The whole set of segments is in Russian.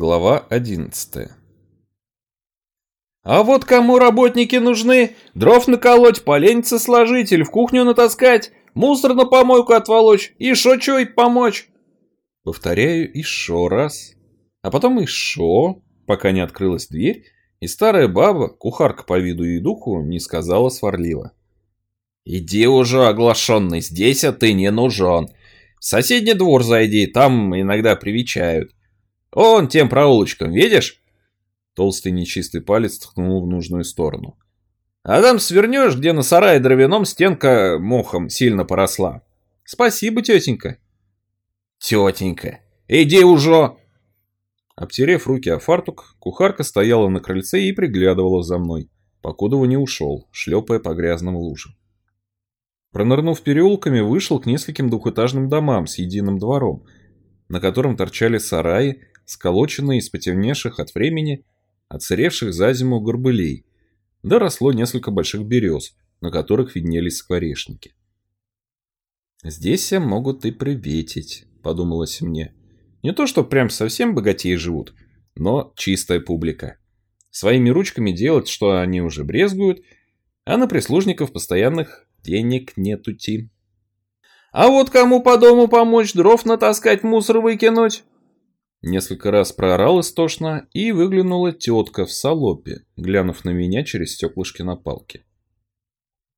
Глава 11 «А вот кому работники нужны? Дров наколоть, полениться сложить или в кухню натаскать, мусор на помойку отволочь и шо чё помочь?» Повторяю еще раз, а потом еще, пока не открылась дверь, и старая баба, кухарка по виду и духу, не сказала сварливо. «Иди уже, оглашенный, здесь а ты не нужен. В соседний двор зайди, там иногда привечают. Он тем проулочком, видишь?» Толстый нечистый палец ткнул в нужную сторону. «А там свернешь, где на сарае дровяном стенка мохом сильно поросла. Спасибо, тетенька». «Тетенька, иди уже!» Обтерев руки о фартук, кухарка стояла на крыльце и приглядывала за мной, покуда не ушел, шлепая по грязным лужам. Пронырнув переулками, вышел к нескольким двухэтажным домам с единым двором, на котором торчали сараи, сколоченные из потемневших от времени, отсыревших за зиму горбылей, да росло несколько больших берез, на которых виднелись скворечники. «Здесь могут и приветить», — подумалось мне. «Не то, что прям совсем богатеи живут, но чистая публика. Своими ручками делать, что они уже брезгуют, а на прислужников постоянных денег нетути». «А вот кому по дому помочь, дров натаскать, мусор выкинуть?» Несколько раз проорал истошно, и выглянула тетка в салопе, глянув на меня через стеклышки на палке.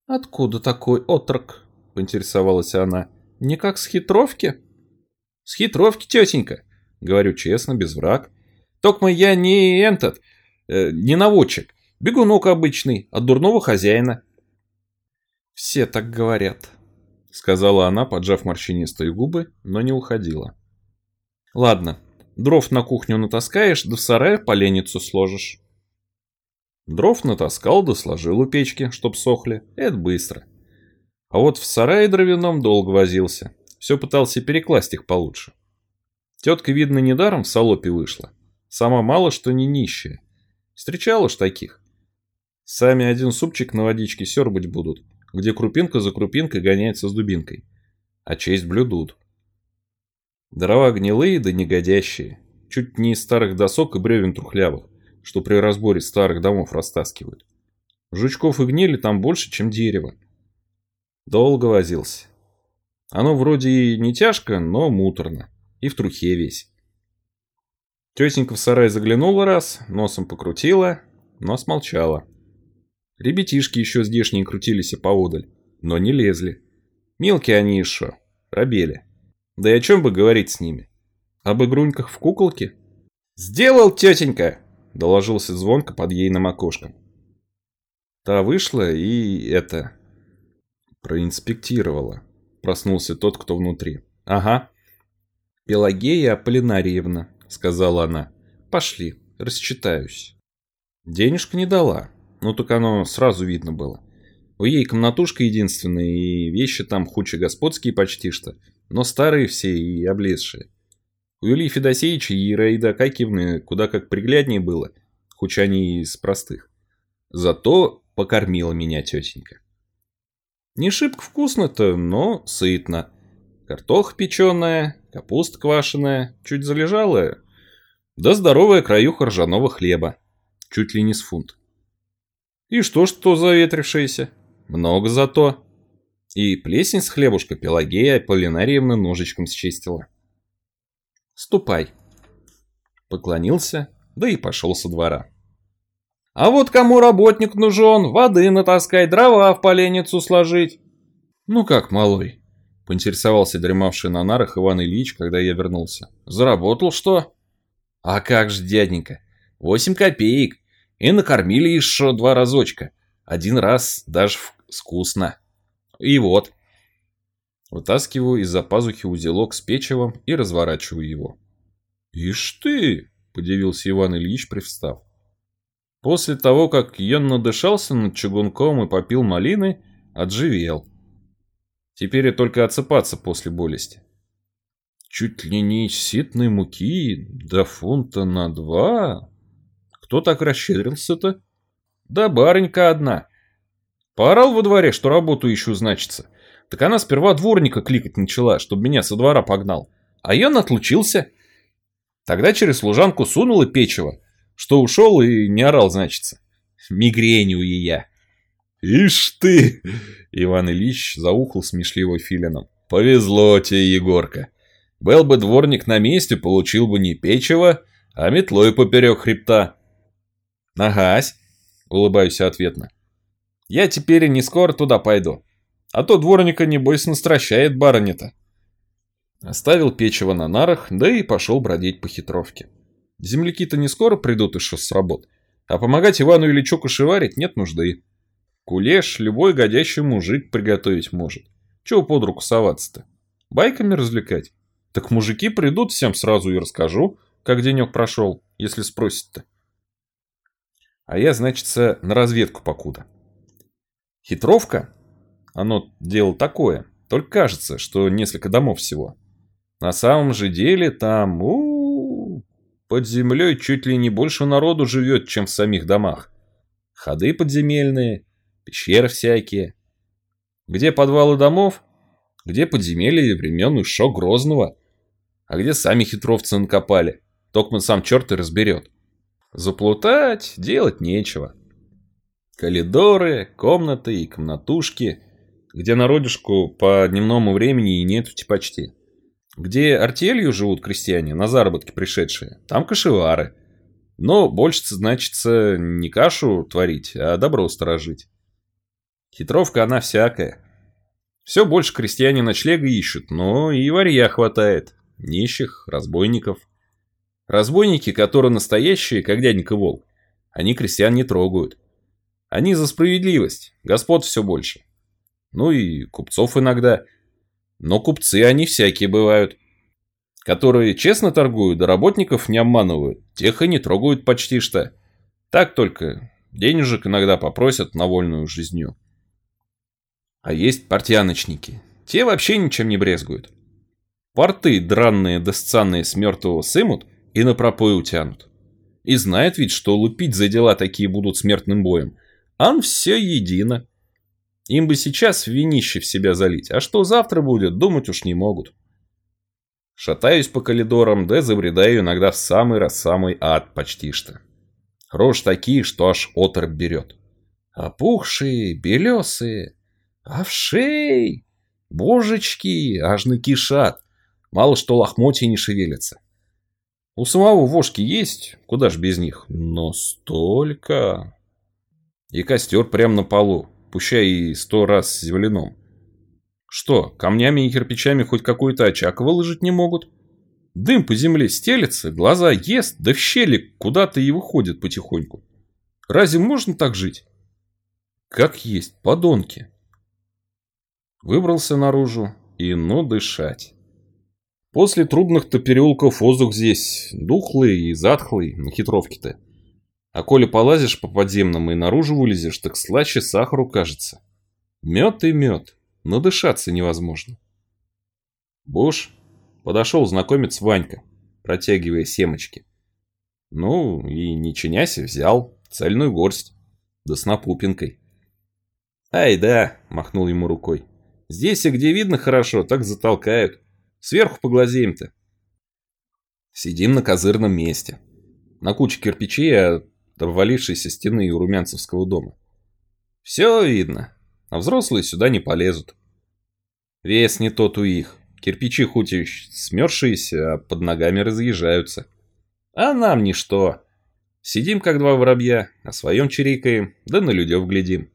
«Откуда такой отрок?» — поинтересовалась она. «Не как с хитровки?» «С хитровки, тетенька!» — говорю честно, без враг. «Токма я не этот, э, не наводчик, бегунок обычный, от дурного хозяина». «Все так говорят», — сказала она, поджав морщинистые губы, но не уходила. «Ладно, Дров на кухню натаскаешь, да в сарае поленницу сложишь. Дров натаскал, да сложил у печки, чтоб сохли. Это быстро. А вот в сарае дровяном долго возился. Все пытался перекласть их получше. Тетка, видно, недаром в салопе вышла. Сама мало что не нищая. Встречала ж таких. Сами один супчик на водичке сербать будут, где крупинка за крупинкой гоняется с дубинкой. А честь блюдут. Дрова гнилые да негодящие, чуть не из старых досок и бревен трухлявых, что при разборе старых домов растаскивают. Жучков и гнили там больше, чем дерева. Долго возился. Оно вроде и не тяжко, но муторно. И в трухе весь. Тетенька в сарай заглянула раз, носом покрутила, но смолчала. Ребятишки еще здешние крутились и поодаль, но не лезли. Мелкие они еще, робели. Да и о чем бы говорить с ними? Об игруньках в куколке? «Сделал, тетенька!» – доложился звонко под ейным окошком. Та вышла и это... проинспектировала. Проснулся тот, кто внутри. «Ага». «Пелагея Аполлинариевна», – сказала она. «Пошли, рассчитаюсь». Денежка не дала, ну так оно сразу видно было. У ей комнатушка единственная, и вещи там хуче господские почти что – но старые все и облезшие. У Юлии Федосеевича и Ираида Акакиевны куда как пригляднее было, хоть они из простых. Зато покормила меня тетенька. Не шибко вкусно-то, но сытно. Картох печеная, капуста квашеная, чуть залежалая, да здоровая краюха ржаного хлеба, чуть ли не с фунт. И что ж то заветрившееся? Много зато. И плесень с хлебушка Пелагея Полинариевна ножичком счистила. «Ступай!» Поклонился, да и пошел со двора. «А вот кому работник нужен, воды натаскать, дрова в поленницу сложить!» «Ну как, малой?» — поинтересовался дремавший на нарах Иван Ильич, когда я вернулся. «Заработал что?» «А как же, дяденька, восемь копеек, и накормили еще два разочка, один раз даже вкусно». И вот. Вытаскиваю из-за пазухи узелок с печевом и разворачиваю его. «Ишь ты!» – подивился Иван Ильич, привстав. После того, как Йон надышался над чугунком и попил малины, отживел. Теперь и только отсыпаться после болести. Чуть ли не ситной муки, до фунта на два. Кто так расщедрился-то? Да барынька одна. Поорал во дворе, что работу ищу, значится. Так она сперва дворника кликать начала, чтобы меня со двора погнал. А я отлучился. Тогда через служанку сунула печево, что ушел и не орал, значится. Мигрень у ея. «Ишь ты!» — Иван Ильич заухал смешливо филином. «Повезло тебе, Егорка. Был бы дворник на месте, получил бы не печево, а метлой поперек хребта». «Агась!» — улыбаюсь ответно. «Я теперь не скоро туда пойду. А то дворника, небось, настращает барыня-то». Оставил печево на нарах, да и пошел бродить по хитровке. Земляки-то не скоро придут еще с работ, а помогать Ивану Ильичу кошеварить нет нужды. Кулеш любой годящий мужик приготовить может. Чего под руку соваться-то? Байками развлекать? Так мужики придут, всем сразу и расскажу, как денек прошел, если спросят-то. А я, значится, на разведку покуда. Хитровка? Оно дело такое, только кажется, что несколько домов всего. На самом же деле там, у, -у, -у под землей чуть ли не больше народу живет, чем в самих домах. Ходы подземельные, пещеры всякие. Где подвалы домов, где подземелья времен Ишо Грозного, а где сами хитровцы накопали. Токман сам черт и разберет. Заплутать делать нечего. Коридоры, комнаты и комнатушки, где народишку по дневному времени и нету почти. Где артелью живут крестьяне, на заработки пришедшие, там кашевары. Но больше, значится, не кашу творить, а добро сторожить. Хитровка она всякая. Все больше крестьяне ночлега ищут, но и варья хватает. Нищих, разбойников. Разбойники, которые настоящие, как дяденька Волк, они крестьян не трогают. Они за справедливость, господ все больше. Ну и купцов иногда – но купцы они всякие бывают. Которые честно торгуют, да работников не обманывают. Тех и не трогают почти что. Так только денежек иногда попросят на вольную жизнью. А есть портяночники. Те вообще ничем не брезгуют. Порты дранные да сцанные с мертвого сымут и на пропой утянут. И знает ведь, что лупить за дела такие будут смертным боем. Ан все едино. Им бы сейчас винище в себя залить, а что завтра будет, думать уж не могут. Шатаюсь по коридорам, да забредаю иногда в самый раз самый ад почти что. Рожь такие, что аж оторп берет. Опухшие, белесые, овшей, божечки, аж накишат. Мало что лохмотья не шевелятся. У самого вошки есть, куда ж без них, но столько. И костер прямо на полу пущай и сто раз с земляном. Что, камнями и кирпичами хоть какой-то очаг выложить не могут? Дым по земле стелется, глаза ест, да в щели куда-то и выходит потихоньку. Разве можно так жить? Как есть, подонки. Выбрался наружу и ну дышать. После трудных-то переулков воздух здесь духлый и затхлый на хитровке-то. А коли полазишь по подземному и наружу вылезешь, так слаще сахару кажется. Мед и мед, но дышаться невозможно. Буш подошел знакомец Ванька, протягивая семечки. Ну, и не чиняся, взял цельную горсть, да с напупинкой. «Ай да», — махнул ему рукой, — «здесь и где видно хорошо, так затолкают. Сверху поглазеем-то». Сидим на козырном месте. На куче кирпичей, а обвалившейся стены у Румянцевского дома. Все видно, а взрослые сюда не полезут. Вес не тот у их, кирпичи хоть и смерзшиеся, а под ногами разъезжаются. А нам ничто. Сидим, как два воробья, о своем чирикаем, да на людев глядим.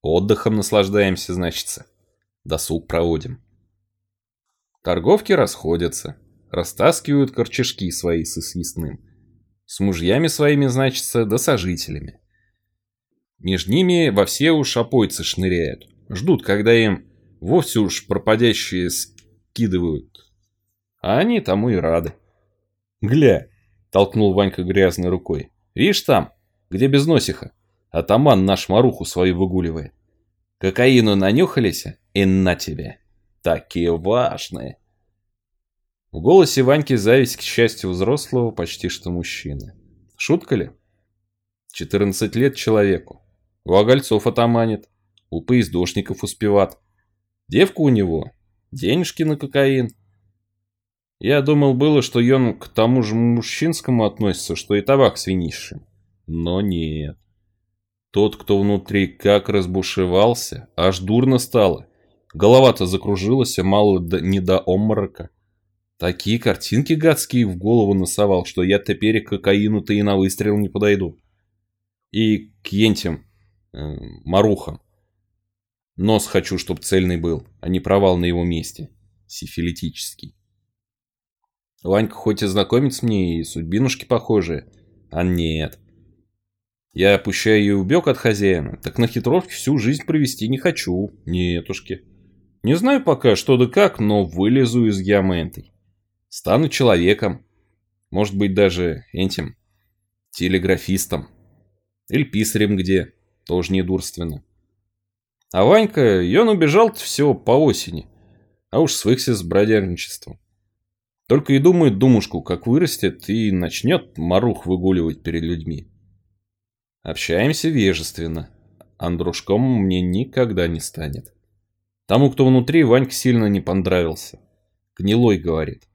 Отдыхом наслаждаемся, значится. Досуг проводим. Торговки расходятся, растаскивают корчашки свои с съестным. С мужьями своими, значится, да сожителями. Между ними во все уж опойцы шныряют. Ждут, когда им вовсе уж пропадящие скидывают. А они тому и рады. «Гля!» — толкнул Ванька грязной рукой. «Видишь там, где без носиха, атаман наш маруху свою выгуливает. Кокаину нанюхались, и на тебе. Такие важные!» В голосе Ваньки зависть к счастью взрослого почти что мужчины. Шутка ли? 14 лет человеку. У огольцов отоманит, у поездошников успеват. Девка у него, денежки на кокаин. Я думал было, что он к тому же мужчинскому относится, что и табак свинищим. Но нет. Тот, кто внутри как разбушевался, аж дурно стало. Голова-то закружилась, а мало не до обморока. Такие картинки гадские в голову насовал, что я теперь к кокаину-то и на выстрел не подойду. И к ентям, э, марухам. Нос хочу, чтоб цельный был, а не провал на его месте. Сифилитический. Ванька хоть и знакомец мне, и судьбинушки похожие, а нет. Я опущаю и убег от хозяина, так на хитровке всю жизнь провести не хочу, нетушки. Не знаю пока, что да как, но вылезу из ямы этой. Стану человеком. Может быть, даже этим, телеграфистом. Или писарем где, тоже недурственно. А Ванька, он убежал все по осени, а уж свыкся с бродяжничеством. Только и думает думушку, как вырастет и начнет марух выгуливать перед людьми. Общаемся вежественно. Андрушком мне никогда не станет. Тому, кто внутри, Ванька сильно не понравился. Гнилой, говорит.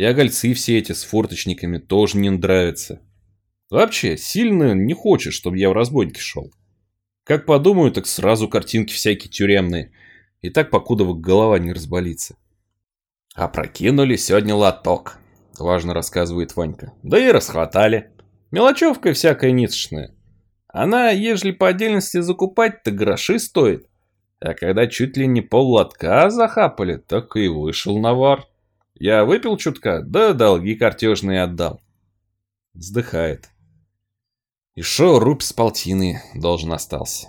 И огольцы все эти с форточниками тоже не нравятся. Вообще, сильно не хочет, чтобы я в разбойники шел. Как подумаю, так сразу картинки всякие тюремные. И так, покуда голова не разболится. «Опрокинули сегодня лоток», — важно рассказывает Ванька. «Да и расхватали. Мелочевка всякая ницшная. Она, ежели по отдельности закупать, то гроши стоит. А когда чуть ли не пол лотка захапали, так и вышел навар. Я выпил чутка, да долги картежные отдал. Вздыхает. И шо рубь с полтины должен остался.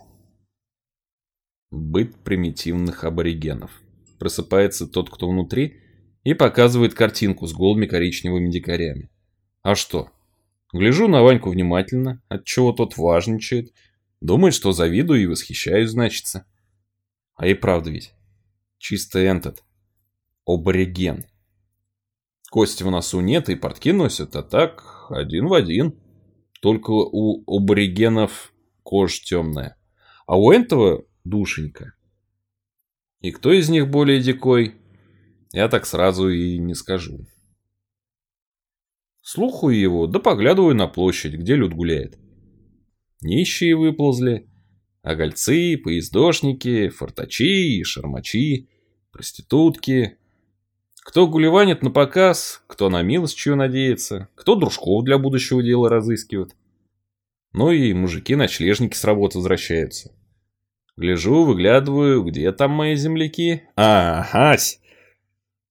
Быт примитивных аборигенов. Просыпается тот, кто внутри, и показывает картинку с голыми коричневыми дикарями. А что? Гляжу на Ваньку внимательно, отчего тот важничает, думает, что завидую и восхищаюсь, значится. А и правда ведь. Чисто этот. Абориген. Кости в носу нет и портки носят, а так один в один. Только у аборигенов кожа темная. А у этого душенька. И кто из них более дикой, я так сразу и не скажу. Слухаю его, да поглядываю на площадь, где люд гуляет. Нищие выползли, Огольцы, поездошники, фортачи шармачи, проститутки. Кто гулеванит на показ, кто на милость чью надеется, кто дружков для будущего дела разыскивает. Ну и мужики-ночлежники с работы возвращаются. Гляжу, выглядываю, где там мои земляки? А, Ась!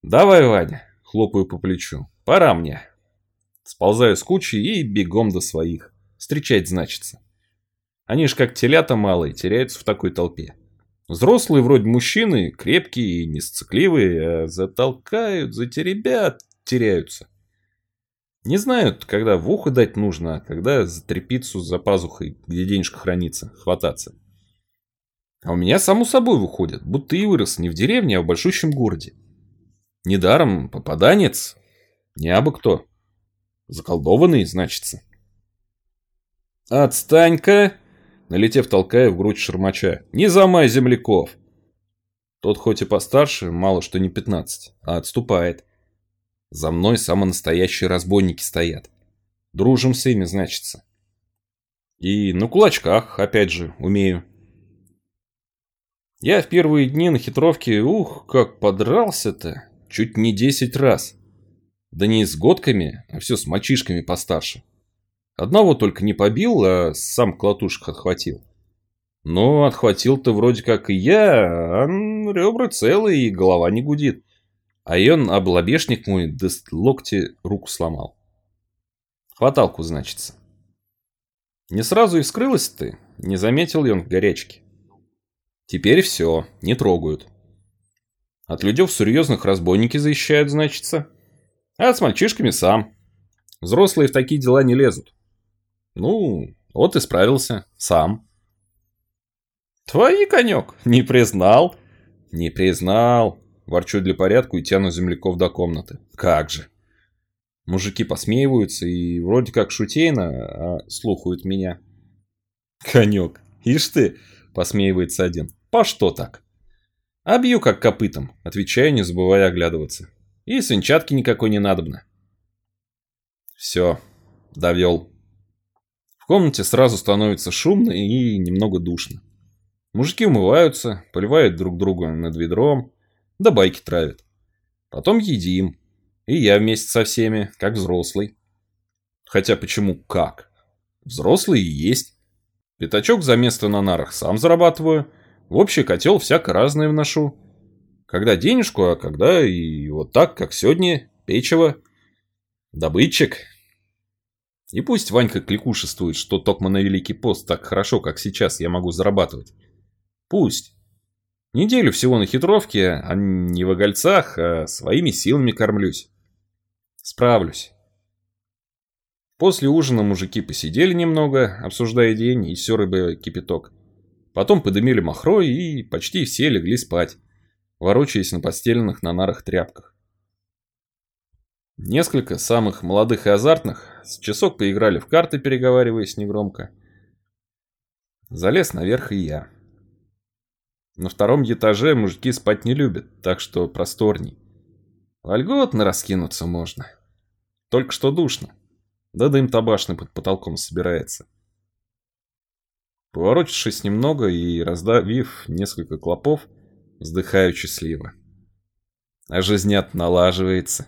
Давай, Ваня, хлопаю по плечу. Пора мне. Сползаю с кучи и бегом до своих. Встречать значится. Они ж как телята малые, теряются в такой толпе. Взрослые вроде мужчины, крепкие и несцикливые, а затолкают, затеребят, теряются. Не знают, когда в ухо дать нужно, а когда за трепицу за пазухой, где денежка хранится, хвататься. А у меня само собой выходит, будто и вырос не в деревне, а в большущем городе. Недаром попаданец, не абы кто. Заколдованный, значится. «Отстань-ка!» Налетев толкая в грудь шармача. «Не замай земляков!» Тот хоть и постарше, мало что не пятнадцать, а отступает. За мной самые настоящие разбойники стоят. Дружим с ими, значится. И на кулачках, опять же, умею. Я в первые дни на хитровке, ух, как подрался-то, чуть не десять раз. Да не с годками, а все с мальчишками постарше. Одного только не побил, а сам клатушек отхватил. Но отхватил-то вроде как и я, а ребра целые и голова не гудит. А он облобешник мой до локти руку сломал. Хваталку, значится. Не сразу и вскрылась ты, не заметил он в горячке. Теперь все, не трогают. От людей серьезных разбойники защищают, значится. А с мальчишками сам. Взрослые в такие дела не лезут. Ну, вот и справился. Сам. Твои конек. Не признал? Не признал. Ворчу для порядку и тяну земляков до комнаты. Как же. Мужики посмеиваются и вроде как шутейно, а слухают меня. Конек. Ишь ты, посмеивается один. По что так? Обью как копытом, отвечаю, не забывая оглядываться. И свинчатки никакой не надобно. Все, довел. Комнате сразу становится шумно и немного душно. Мужики умываются, поливают друг друга над ведром, да байки травят. Потом едим. И я вместе со всеми, как взрослый. Хотя почему как? Взрослый и есть. Пятачок за место на нарах сам зарабатываю. В общий котел всяко разное вношу. Когда денежку, а когда и вот так, как сегодня, печево. Добытчик. И пусть Ванька кликушествует, что токмо на Великий пост так хорошо, как сейчас, я могу зарабатывать. Пусть. Неделю всего на хитровке, а не в огольцах, а своими силами кормлюсь. Справлюсь. После ужина мужики посидели немного, обсуждая день и все рыбы кипяток. Потом подымили махрой и почти все легли спать, ворочаясь на постеленных на нарах тряпках. Несколько самых молодых и азартных с часок поиграли в карты, переговариваясь негромко. Залез наверх и я. На втором этаже мужики спать не любят, так что просторней. Вольготно раскинуться можно. Только что душно. Да дым табашный под потолком собирается. Поворочившись немного и раздавив несколько клопов, вздыхаю счастливо. А жизнят налаживается.